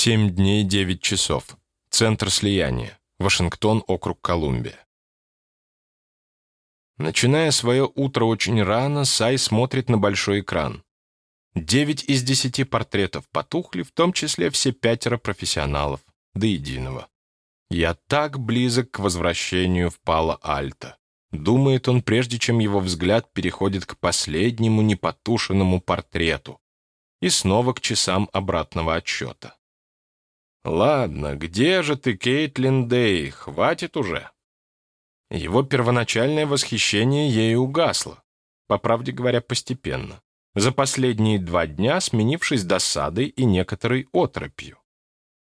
Семь дней девять часов. Центр слияния. Вашингтон, округ Колумбия. Начиная свое утро очень рано, Сай смотрит на большой экран. Девять из десяти портретов потухли, в том числе все пятеро профессионалов, до единого. «Я так близок к возвращению в Пало-Альто», думает он, прежде чем его взгляд переходит к последнему непотушенному портрету и снова к часам обратного отсчета. «Ладно, где же ты, Кейтлин Дэй? Хватит уже!» Его первоначальное восхищение ею угасло, по правде говоря, постепенно, за последние два дня сменившись досадой и некоторой отропью.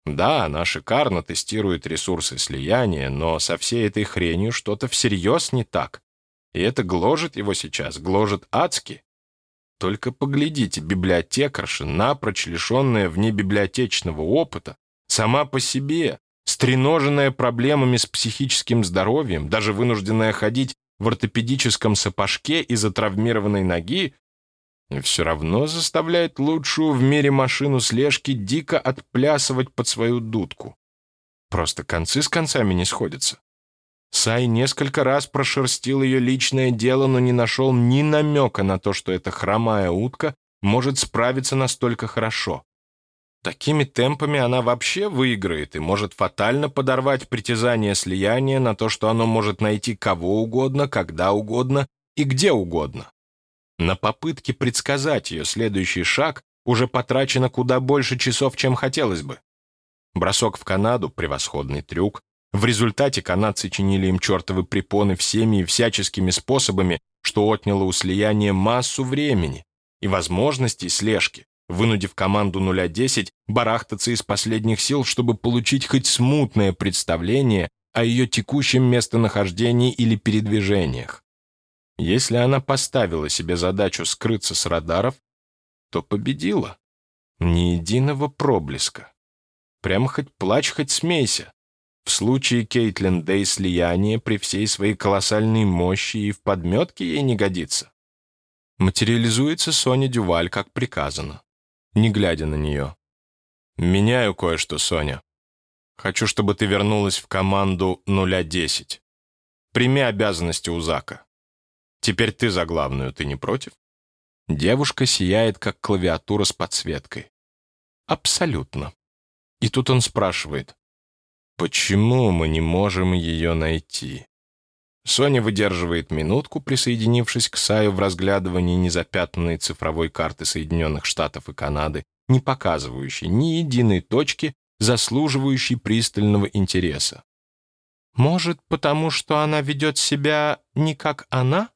Да, она шикарно тестирует ресурсы слияния, но со всей этой хренью что-то всерьез не так. И это гложет его сейчас, гложет адски. Только поглядите, библиотекарша, напрочь лишенная внебиблиотечного опыта, сама по себе, стреноженная проблемами с психическим здоровьем, даже вынужденная ходить в ортопедическом сапожке из-за травмированной ноги, все равно заставляет лучшую в мире машину слежки дико отплясывать под свою дудку. Просто концы с концами не сходятся. Сай несколько раз прошерстил ее личное дело, но не нашел ни намека на то, что эта хромая утка может справиться настолько хорошо. Такими темпами она вообще выиграет и может фатально подорвать притязание слияния на то, что оно может найти кого угодно, когда угодно и где угодно. На попытке предсказать ее следующий шаг уже потрачено куда больше часов, чем хотелось бы. Бросок в Канаду — превосходный трюк. В результате канадцы чинили им чертовы препоны всеми и всяческими способами, что отняло у слияния массу времени и возможностей слежки вынудив команду 0-10 барахтаться из последних сил, чтобы получить хоть смутное представление о ее текущем местонахождении или передвижениях. Если она поставила себе задачу скрыться с радаров, то победила. Ни единого проблеска. Прямо хоть плачь, хоть смейся. В случае Кейтлин Дэй слияние при всей своей колоссальной мощи и в подметке ей не годится. Материализуется Соня Дюваль, как приказано не глядя на нее. «Меняю кое-что, Соня. Хочу, чтобы ты вернулась в команду 0-10. Прими обязанности у Зака. Теперь ты за главную, ты не против?» Девушка сияет, как клавиатура с подсветкой. «Абсолютно». И тут он спрашивает, «Почему мы не можем ее найти?» Соня выдерживает минутку, присоединившись к Саю в разглядывании незапятнанной цифровой карты Соединенных Штатов и Канады, не показывающей ни единой точки, заслуживающей пристального интереса. «Может, потому что она ведет себя не как она?»